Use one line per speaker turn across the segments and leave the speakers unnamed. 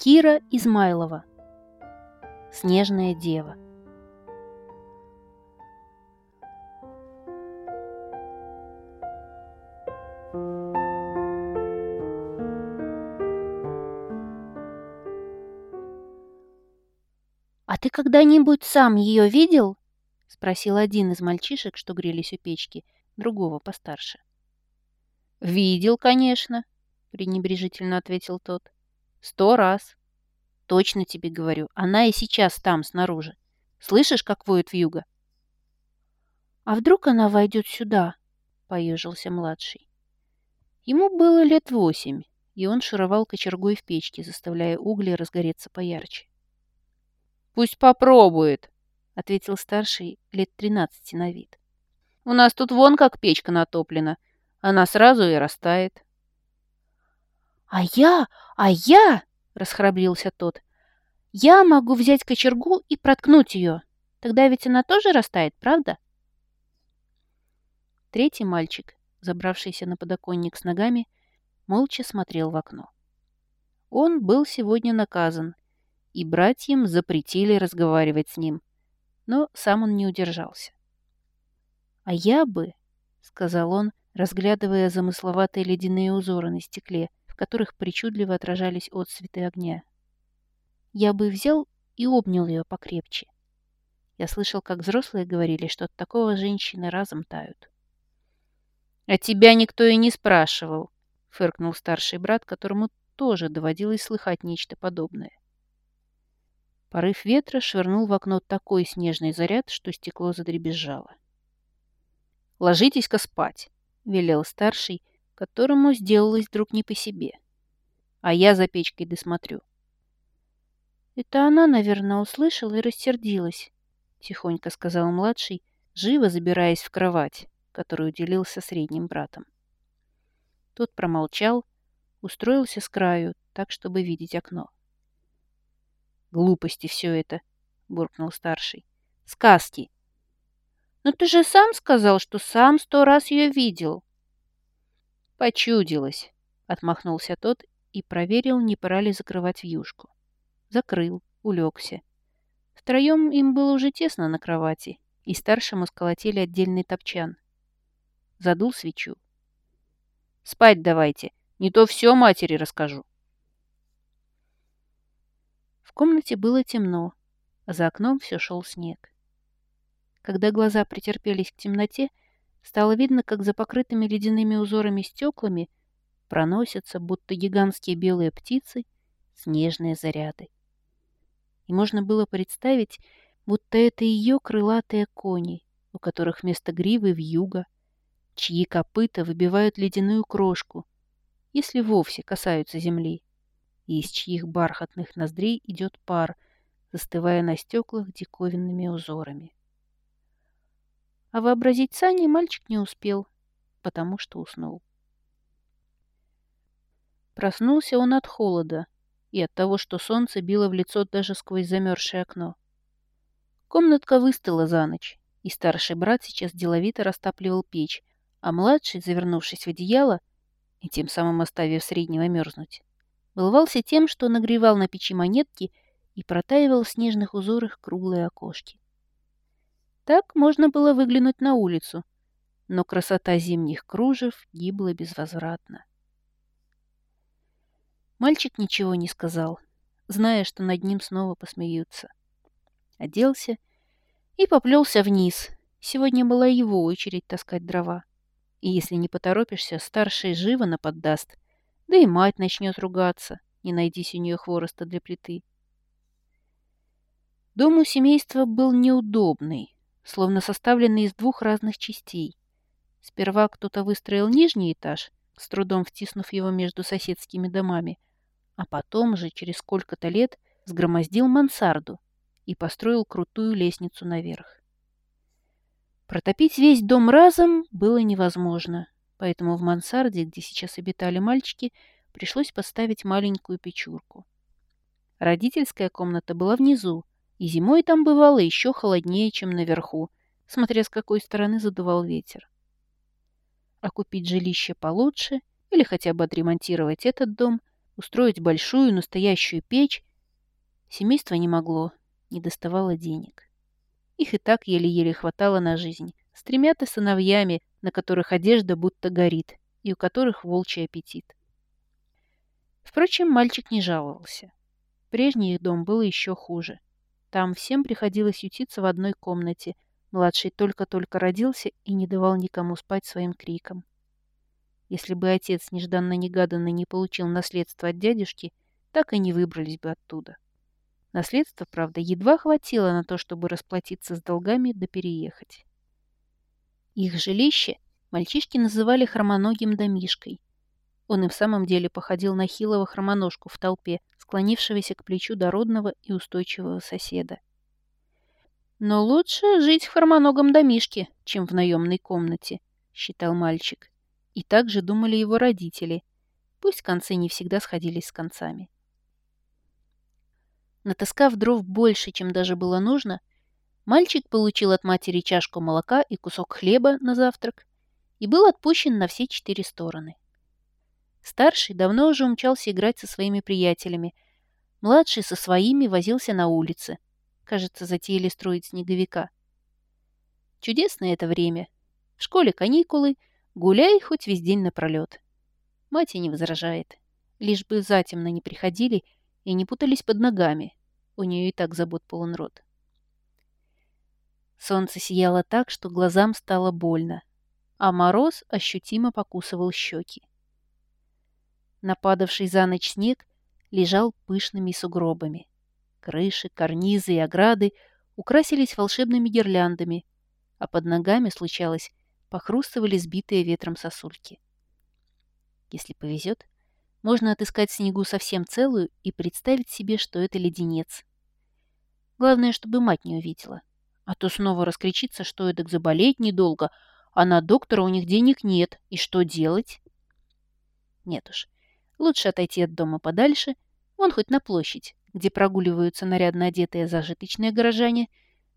Кира Измайлова. Снежная дева. «А ты когда-нибудь сам ее видел?» — спросил один из мальчишек, что грелись у печки, другого постарше. «Видел, конечно», — пренебрежительно ответил тот. «Сто раз. Точно тебе говорю, она и сейчас там, снаружи. Слышишь, как воет вьюга?» «А вдруг она войдет сюда?» — поежился младший. Ему было лет восемь, и он шуровал кочергой в печке, заставляя угли разгореться поярче. «Пусть попробует», — ответил старший лет тринадцати на вид. «У нас тут вон как печка натоплена. Она сразу и растает».
«А я, а я!» — расхрабрился тот. «Я могу взять кочергу и проткнуть ее. Тогда ведь она тоже растает, правда?»
Третий мальчик, забравшийся на подоконник с ногами, молча смотрел в окно. Он был сегодня наказан и братьям запретили разговаривать с ним, но сам он не удержался. «А я бы», — сказал он, разглядывая замысловатые ледяные узоры на стекле, которых причудливо отражались отсветы огня, «я бы взял и обнял ее покрепче. Я слышал, как взрослые говорили, что от такого женщины разом тают». «А тебя никто и не спрашивал», — фыркнул старший брат, которому тоже доводилось слыхать нечто подобное. Порыв ветра швырнул в окно такой снежный заряд, что стекло задребезжало. «Ложитесь-ка спать», — велел старший, которому сделалось вдруг не по себе. «А я за печкой досмотрю».
«Это она, наверное, услышала и рассердилась», — тихонько сказал младший, живо забираясь в кровать, которую делился средним братом.
Тот промолчал, устроился с краю, так, чтобы видеть окно. «Глупости все это», — буркнул старший. «Сказки».
«Но ты же сам сказал, что сам сто раз ее видел».
«Почудилось», — отмахнулся тот и проверил, не пора ли закрывать вьюшку. Закрыл, улегся. Втроем им было уже тесно на кровати, и старшему сколотили отдельный топчан. Задул свечу. «Спать давайте, не то все матери расскажу» комнате было темно, а за окном все шел снег. Когда глаза претерпелись к темноте, стало видно, как за покрытыми ледяными узорами стеклами проносятся, будто гигантские белые птицы, снежные заряды. И можно было представить, будто это ее крылатые кони, у которых вместо гривы вьюга, чьи копыта выбивают ледяную крошку, если вовсе касаются земли и из чьих бархатных ноздрей идет пар, застывая на стеклах диковинными узорами. А вообразить сани мальчик не успел, потому что уснул. Проснулся он от холода и от того, что солнце било в лицо даже сквозь замерзшее окно. Комнатка выстыла за ночь, и старший брат сейчас деловито растапливал печь, а младший, завернувшись в одеяло и тем самым оставив среднего мерзнуть, баловался тем, что нагревал на печи монетки и протаивал в снежных узорах круглые окошки. Так можно было выглянуть на улицу, но красота зимних кружев гибла безвозвратно. Мальчик ничего не сказал, зная, что над ним снова посмеются. Оделся и поплелся вниз. Сегодня была его очередь таскать дрова. И если не поторопишься, старший живо наподдаст — да и мать начнет ругаться, не найдись у нее хвороста для плиты. Дом у семейства был неудобный, словно составленный из двух разных частей. Сперва кто-то выстроил нижний этаж, с трудом втиснув его между соседскими домами, а потом же, через сколько-то лет, сгромоздил мансарду и построил крутую лестницу наверх. Протопить весь дом разом было невозможно, поэтому в мансарде, где сейчас обитали мальчики, пришлось поставить маленькую печурку. Родительская комната была внизу, и зимой там бывало еще холоднее, чем наверху, смотря с какой стороны задувал ветер. А купить жилище получше или хотя бы отремонтировать этот дом устроить большую настоящую печь, семейство не могло, не доставало денег. Их и так еле-еле хватало на жизнь, с тремя-то сыновьями, на которых одежда будто горит, и у которых волчий аппетит. Впрочем, мальчик не жаловался. Прежний их дом был еще хуже. Там всем приходилось ютиться в одной комнате. Младший только-только родился и не давал никому спать своим криком. Если бы отец нежданно-негаданно не получил наследство от дядюшки, так и не выбрались бы оттуда. Наследство, правда, едва хватило на то, чтобы расплатиться с долгами да переехать. Их жилище мальчишки называли хромоногим домишкой. Он и в самом деле походил на хилого хромоножку в толпе, склонившегося к плечу дородного и устойчивого соседа. «Но лучше жить в хромоногом домишке, чем в наемной комнате», — считал мальчик. И так же думали его родители. Пусть концы не всегда сходились с концами. Натаскав дров больше, чем даже было нужно, мальчик получил от матери чашку молока и кусок хлеба на завтрак и был отпущен на все четыре стороны. Старший давно уже умчался играть со своими приятелями. Младший со своими возился на улице. Кажется, затеяли строить снеговика. Чудесное это время. В школе каникулы, Гуляй хоть весь день напролет. Мать и не возражает. Лишь бы затемно не приходили и не путались под ногами. У нее и так забот полон рот. Солнце сияло так, что глазам стало больно, а мороз ощутимо покусывал щеки. Нападавший за ночь снег лежал пышными сугробами. Крыши, карнизы и ограды украсились волшебными гирляндами, а под ногами случалось похрустывали сбитые ветром сосульки. Если повезет, можно отыскать снегу совсем целую и представить себе, что это леденец. Главное, чтобы мать не увидела. А то снова раскричится, что эдак заболеть недолго, а на доктора у них денег нет, и что делать? Нет уж, лучше отойти от дома подальше, вон хоть на площадь, где прогуливаются нарядно одетые зажиточные горожане,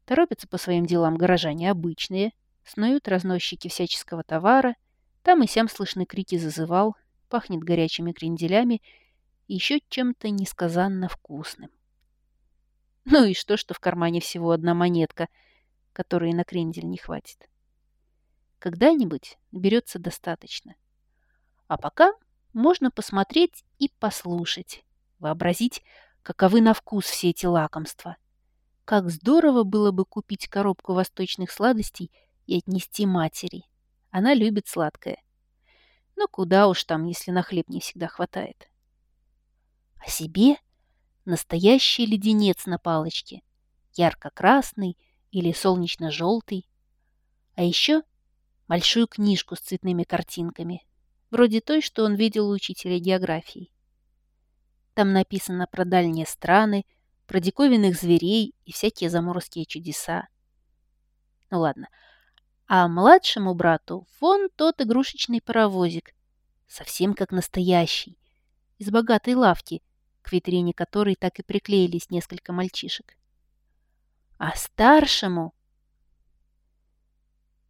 торопятся по своим делам горожане обычные, Снуют разносчики всяческого товара, там и сям слышны крики зазывал, пахнет горячими кренделями и еще чем-то несказанно вкусным. Ну и что, что в кармане всего одна монетка, которой на крендель не хватит. Когда-нибудь берется достаточно. А пока можно посмотреть и послушать, вообразить, каковы на вкус все эти лакомства. Как здорово было бы купить коробку восточных сладостей и отнести матери. Она любит сладкое. Но куда уж там, если на хлеб не всегда хватает. А себе настоящий леденец на палочке, ярко-красный или солнечно-желтый. А еще большую книжку с цветными картинками, вроде той, что он видел у учителя географии. Там написано про дальние страны, про диковинных зверей и всякие заморские чудеса. Ну ладно, а младшему брату вон тот игрушечный паровозик, совсем как настоящий, из богатой лавки, к витрине которой так и приклеились несколько мальчишек. А старшему,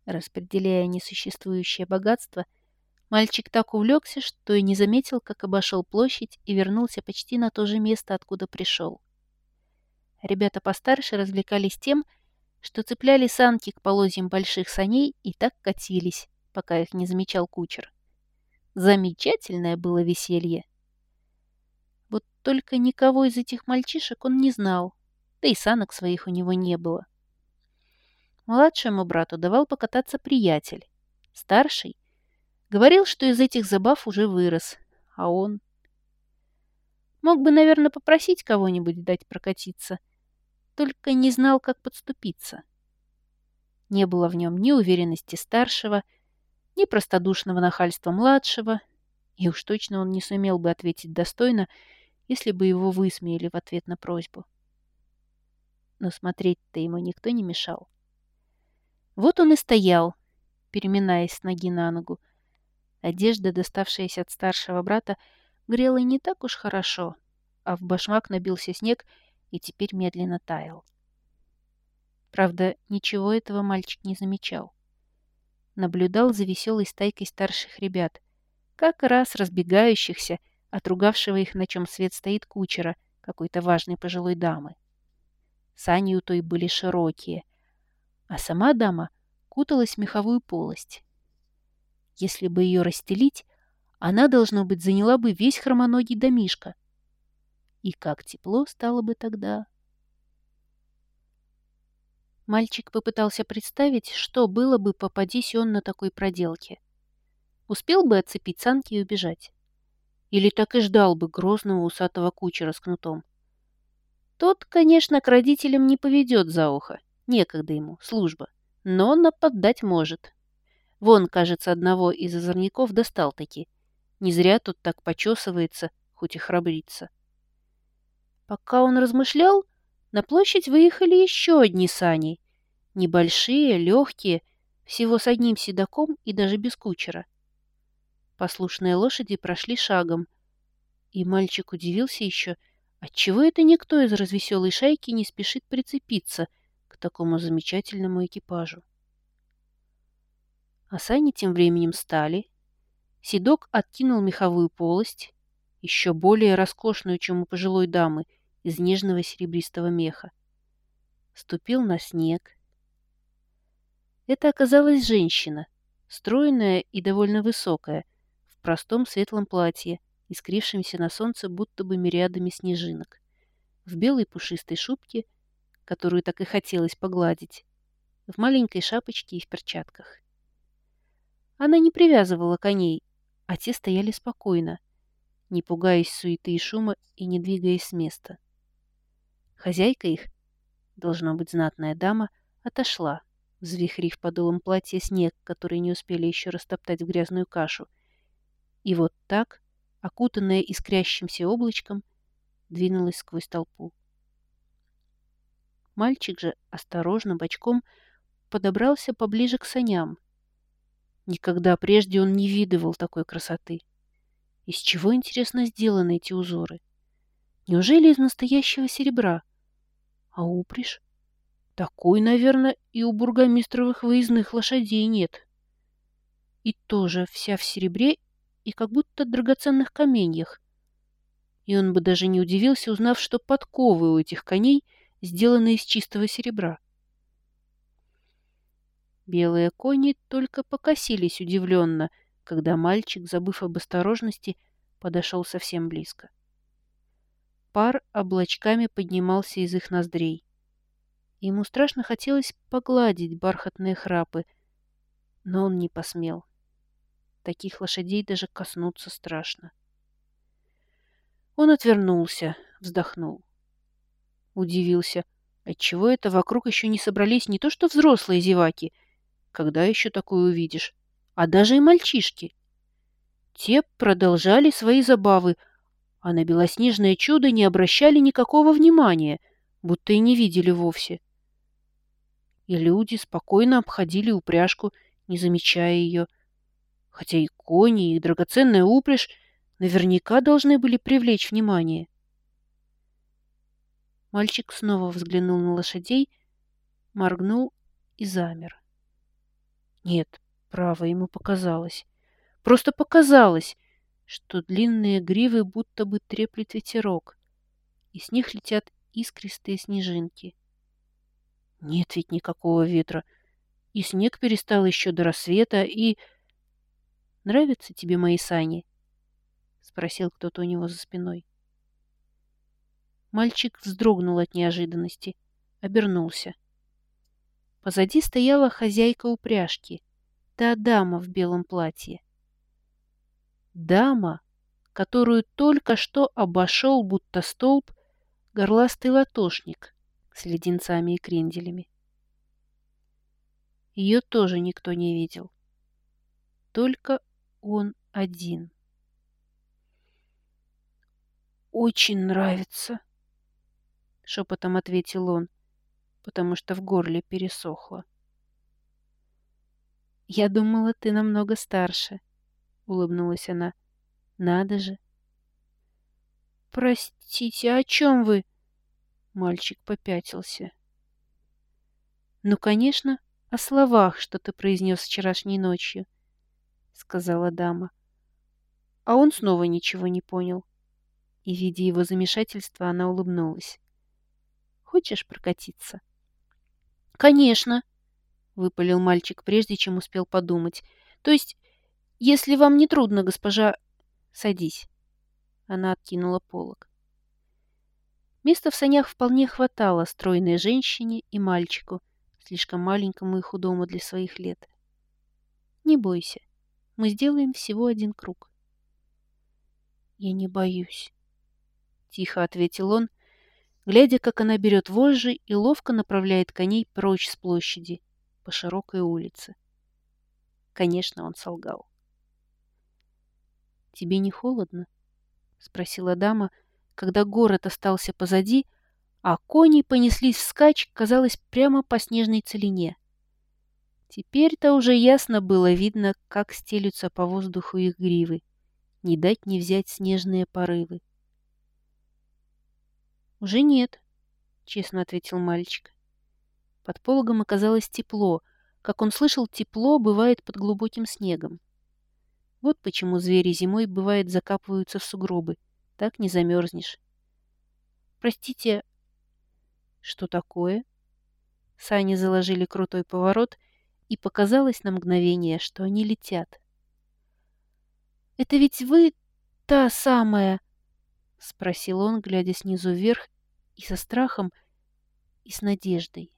распределяя несуществующее богатство, мальчик так увлекся, что и не заметил, как обошел площадь и вернулся почти на то же место, откуда пришел. Ребята постарше развлекались тем, что цепляли санки к полозьям больших саней и так катились, пока их не замечал кучер. Замечательное было веселье. Вот только никого из этих мальчишек он не знал, да и санок своих у него не было. Младшему брату давал покататься приятель. Старший говорил, что из этих забав уже вырос, а он... Мог бы, наверное, попросить кого-нибудь дать прокатиться — только не знал, как подступиться. Не было в нем ни уверенности старшего, ни простодушного нахальства младшего, и уж точно он не сумел бы ответить достойно, если бы его высмеяли в ответ на просьбу. Но смотреть-то ему никто не мешал. Вот он и стоял, переминаясь с ноги на ногу. Одежда, доставшаяся от старшего брата, грела не так уж хорошо, а в башмак набился снег и теперь медленно таял. Правда, ничего этого мальчик не замечал. Наблюдал за веселой стайкой старших ребят, как раз разбегающихся, отругавшего их, на чем свет стоит кучера, какой-то важной пожилой дамы. Сани у той были широкие, а сама дама куталась в меховую полость. Если бы ее расстелить, она, должно быть, заняла бы весь хромоногий домишко. И как тепло стало бы тогда. Мальчик попытался представить, что было бы, попадись он на такой проделке. Успел бы отцепить санки и убежать. Или так и ждал бы грозного усатого кучера с кнутом. Тот, конечно, к родителям не поведет за ухо. Некогда ему, служба. Но нападать может. Вон, кажется, одного из озорников достал-таки. Не зря тут так почесывается, хоть и храбрится. Пока он размышлял, на площадь выехали еще одни сани. Небольшие, легкие, всего с одним седаком и даже без кучера. Послушные лошади прошли шагом, и мальчик удивился еще, отчего это никто из развеселой шайки не спешит прицепиться к такому замечательному экипажу. А сани тем временем стали. Седок откинул меховую полость, еще более роскошную, чем у пожилой дамы, из нежного серебристого меха. Ступил на снег. Это оказалась женщина, стройная и довольно высокая, в простом светлом платье, искрившемся на солнце будто бы мириадами снежинок, в белой пушистой шубке, которую так и хотелось погладить, в маленькой шапочке и в перчатках. Она не привязывала коней, а те стояли спокойно, не пугаясь суеты и шума и не двигаясь с места. Хозяйка их, должно быть знатная дама, отошла, взвихрив подолом платья снег, который не успели еще растоптать в грязную кашу. И вот так, окутанная искрящимся облачком, двинулась сквозь толпу. Мальчик же осторожно бочком подобрался поближе к саням. Никогда прежде он не видывал такой красоты. Из чего, интересно, сделаны эти узоры? Неужели из настоящего серебра? А упряжь? Такой, наверное, и у бургомистровых выездных лошадей нет. И тоже вся в серебре и как будто драгоценных каменьях. И он бы даже не удивился, узнав, что подковы у этих коней сделаны из чистого серебра. Белые кони только покосились удивленно, когда мальчик, забыв об осторожности, подошел совсем близко. Пар облачками поднимался из их ноздрей. Ему страшно хотелось погладить бархатные храпы, но он не посмел. Таких лошадей даже коснуться страшно. Он отвернулся, вздохнул. Удивился, отчего это вокруг еще не собрались не то что взрослые зеваки, когда еще такое увидишь, а даже и мальчишки. Те продолжали свои забавы, а на белоснежное чудо не обращали никакого внимания, будто и не видели вовсе. И люди спокойно обходили упряжку, не замечая ее, хотя и кони, и драгоценная упряжь наверняка должны были привлечь внимание. Мальчик снова взглянул на лошадей, моргнул и замер. Нет, право, ему показалось. Просто показалось, что длинные гривы будто бы треплет ветерок, и с них летят искристые снежинки. Нет ведь никакого ветра, и снег перестал еще до рассвета, и... «Нравятся тебе мои сани?» — спросил кто-то у него за спиной. Мальчик вздрогнул от неожиданности, обернулся. Позади стояла хозяйка упряжки, та дама в белом платье. Дама, которую только что обошел, будто столб, горластый латошник с леденцами и кренделями. Ее тоже никто не видел. Только он один. «Очень нравится», — шепотом ответил он, потому что в горле пересохло. «Я думала, ты намного старше», — улыбнулась она. «Надо же!» «Простите, о чем вы?» Мальчик попятился. «Ну, конечно, о словах, что ты произнес вчерашней ночью», — сказала дама. А он снова ничего не понял. И, видя его замешательство, она улыбнулась. «Хочешь прокатиться?»
«Конечно!» — выпалил мальчик, прежде чем успел подумать. «То есть, если вам не трудно, госпожа...»
«Садись». Она откинула полог. Места в санях вполне хватало стройной женщине и мальчику, слишком маленькому и худому для своих лет. Не бойся, мы сделаем всего один круг.
Я не боюсь, —
тихо ответил он, глядя, как она берет вожжи и ловко направляет коней прочь с площади по широкой улице. Конечно, он солгал. «Тебе не холодно?» — спросила дама, когда город остался позади, а кони понеслись вскачь, казалось, прямо по снежной целине. Теперь-то уже ясно было видно, как стелются по воздуху их гривы. Не дать не взять снежные порывы. «Уже нет», — честно ответил мальчик. Под пологом оказалось тепло. Как он слышал, тепло бывает под глубоким снегом. Вот почему звери зимой, бывает, закапываются в сугробы. Так не замерзнешь. Простите, что такое? Сани заложили крутой поворот, и показалось на мгновение, что они летят.
«Это ведь вы та самая?» — спросил он, глядя снизу вверх и со страхом, и с надеждой.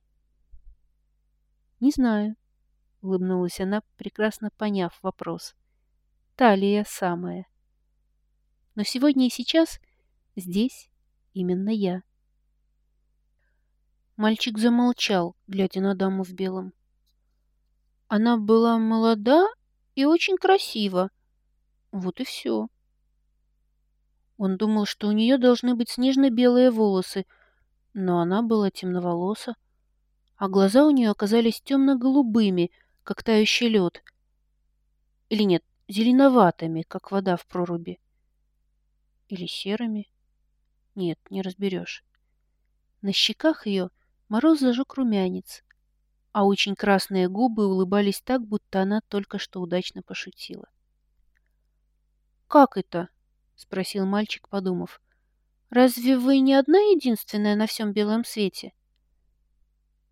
«Не знаю», — улыбнулась она, прекрасно поняв вопрос. «Талия самая. Но сегодня и сейчас здесь именно я».
Мальчик замолчал, глядя на даму в белом. Она была молода и очень красива. Вот и все. Он думал, что у нее должны быть снежно-белые волосы, но она была темноволоса, а глаза у нее оказались темно-голубыми, как тающий лед. Или нет, зеленоватыми, как вода в проруби. Или серыми. Нет, не разберешь. На щеках ее мороз зажег румянец, а очень красные губы улыбались так, будто она только что удачно пошутила. «Как это?» — спросил мальчик, подумав. «Разве вы не одна единственная на всем белом свете?»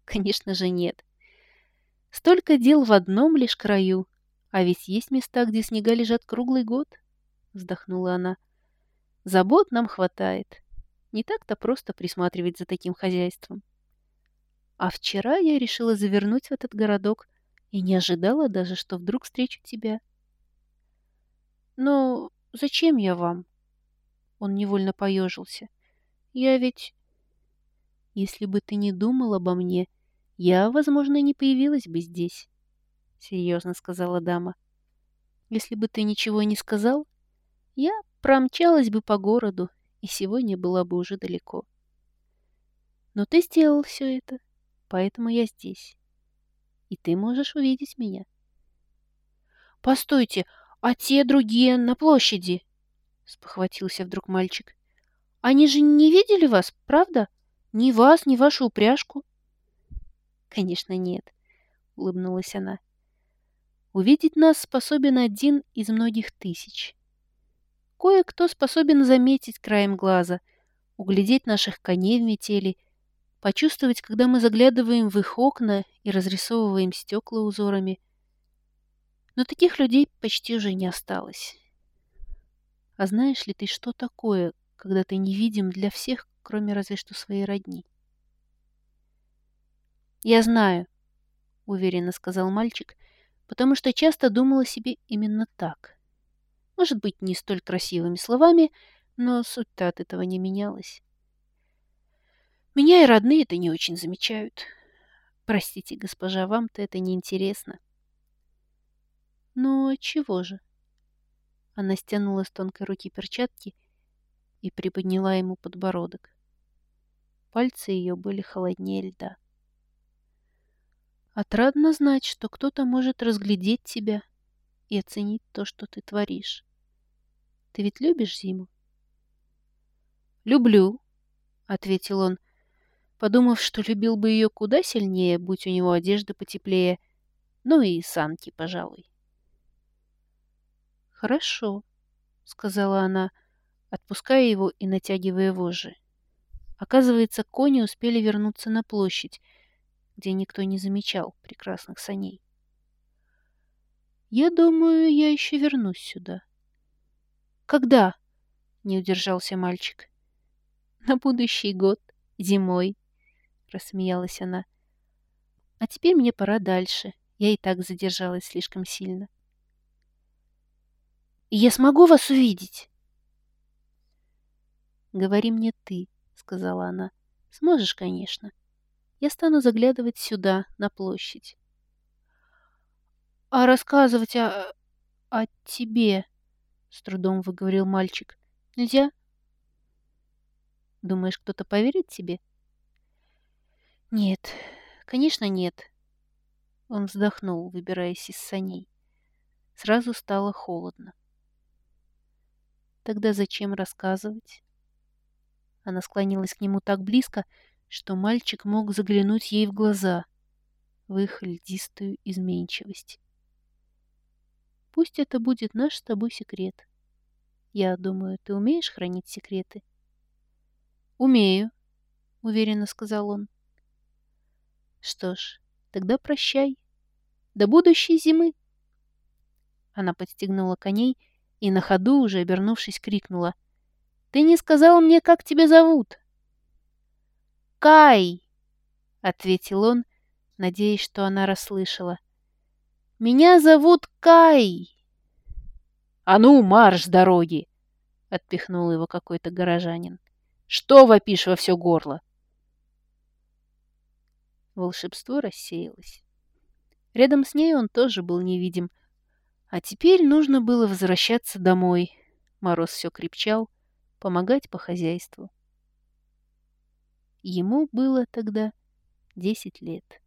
«Конечно же нет. Столько дел в одном лишь краю, а ведь есть места, где снега лежат круглый год», — вздохнула она. «Забот нам хватает. Не так-то просто присматривать за таким хозяйством. А вчера я решила завернуть в этот городок и не ожидала даже, что вдруг встречу тебя».
«Ну, Зачем я вам? Он невольно поежился. Я ведь...
Если бы ты не думал обо мне, я, возможно, не появилась бы здесь, — серьезно сказала дама. Если бы ты ничего не сказал, я промчалась бы по городу, и сегодня была бы уже далеко. Но ты сделал все это, поэтому я здесь. И ты можешь увидеть меня.
Постойте, «А те другие на площади?» — спохватился вдруг мальчик. «Они же не видели вас, правда? Ни вас, ни вашу упряжку?»
«Конечно нет», — улыбнулась она. «Увидеть нас способен один из многих тысяч. Кое-кто способен заметить краем глаза, углядеть наших коней в метели, почувствовать, когда мы заглядываем в их окна и разрисовываем стекла узорами — но таких людей почти уже не осталось. А знаешь ли ты, что такое, когда ты невидим для всех, кроме разве что своей родни?
«Я знаю», — уверенно сказал мальчик, потому что часто думал о себе именно так. Может быть, не столь красивыми словами, но суть-то от этого не менялась. Меня и родные это не очень замечают. Простите, госпожа, вам-то это не интересно.
«Ну, чего же?» Она стянула с тонкой руки перчатки и приподняла ему подбородок. Пальцы ее были холоднее льда. «Отрадно знать, что кто-то может разглядеть тебя и оценить то, что ты творишь. Ты ведь любишь зиму?»
«Люблю», — ответил он, подумав, что любил бы ее куда сильнее, будь у него одежда потеплее, ну и санки, пожалуй.
Хорошо, —
сказала она, отпуская его и натягивая вожжи. Оказывается, кони успели вернуться на площадь, где никто не замечал прекрасных саней. «Я думаю, я еще вернусь сюда». «Когда?» — не удержался мальчик. «На будущий год, зимой», — рассмеялась она. «А теперь мне пора дальше. Я и так задержалась слишком сильно». «Я смогу вас увидеть?» «Говори мне ты», — сказала она. «Сможешь, конечно. Я стану заглядывать сюда, на площадь». «А рассказывать о... о тебе?» — с трудом выговорил мальчик. «Нельзя?» «Думаешь, кто-то поверит тебе?» «Нет, конечно, нет». Он вздохнул, выбираясь из саней. Сразу стало холодно. Тогда зачем рассказывать? Она склонилась к нему так близко, что мальчик мог заглянуть ей в глаза, в их льдистую изменчивость. Пусть это будет наш с тобой секрет. Я думаю, ты умеешь хранить секреты? Умею, уверенно сказал он. Что ж, тогда прощай. До будущей зимы. Она подстегнула коней и на ходу, уже обернувшись, крикнула. «Ты не сказал мне, как тебя зовут?» «Кай!» — ответил он, надеясь, что она расслышала. «Меня зовут Кай!» «А ну, марш с дороги!» — отпихнул его какой-то горожанин. «Что вопишь во все горло?» Волшебство рассеялось. Рядом с ней он тоже был невидим, а теперь нужно было возвращаться домой. Мороз все крепчал, помогать по хозяйству. Ему было тогда десять лет.